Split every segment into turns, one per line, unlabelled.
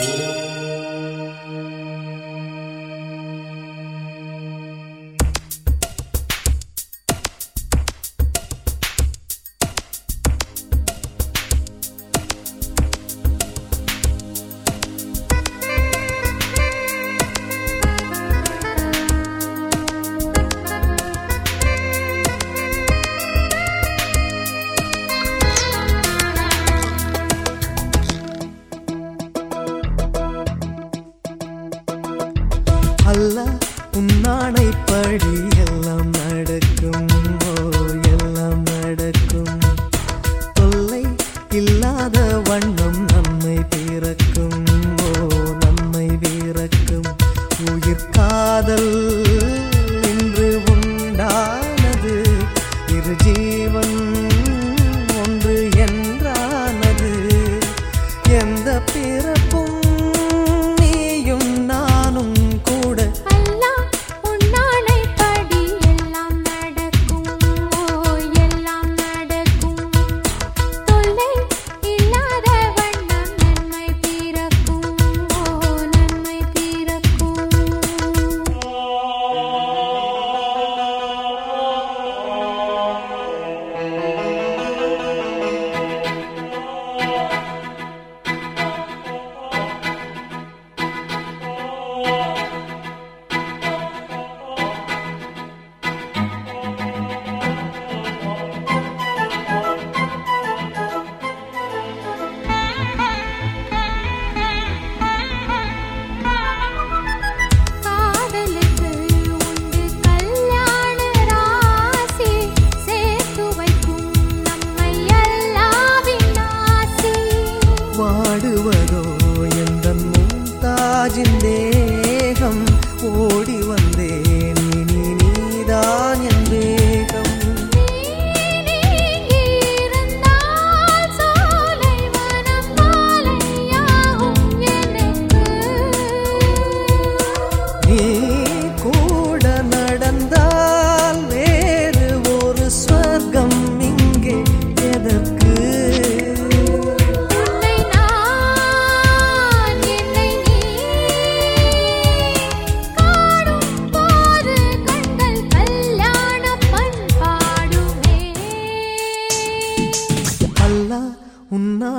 Música
உன்னாடை படி எல்லாம் நடக்கும். எல்லாம் நடக்கும். தொல்லை இல்லாத வண்ணம் நம்மை பிறக்கும். நம்மை
பிறக்கும்
உயிர் காதல்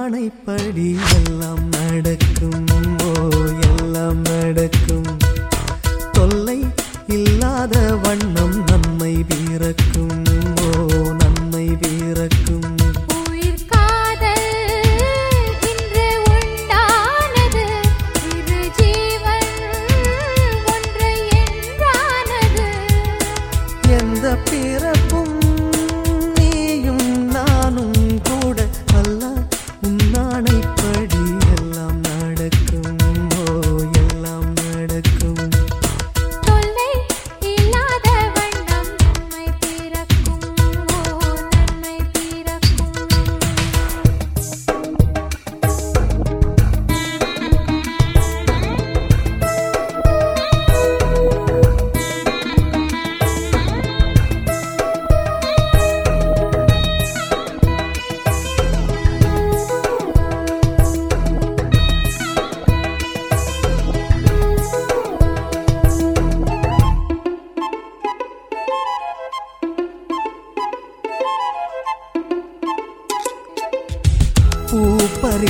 ஆணைப்படி எல்லாம் நடக்கும். ஓ எல்லாம் நடக்கும்.
தொல்லை இல்லாத வண்ணம் நம்மை பிறக்கும்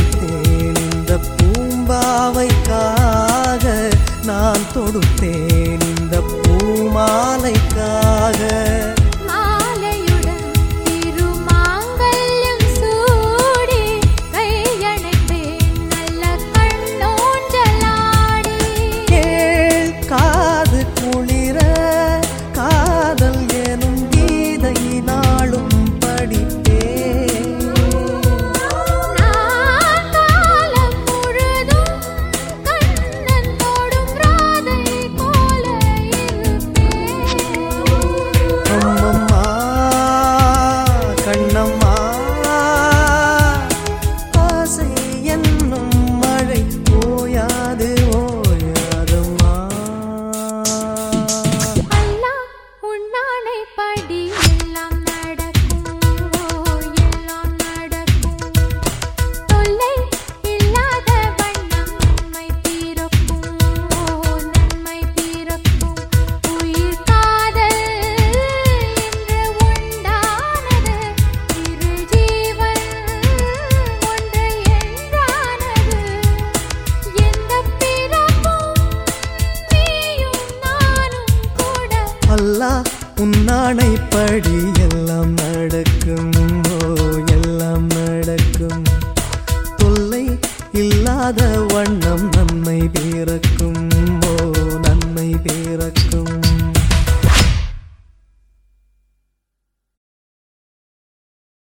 கொடுத்தேன். இந்த பூம்பாவைக்காக நான் தொடுத்தேன். இந்த பூமாலைக்காக
உன்னாணைப்படி எல்லாம் நடக்கும். எல்லாம் நடக்கும். தொல்லை இல்லாத வண்ணம் நன்மை பேரக்கும் நன்மை
பேரக்கும்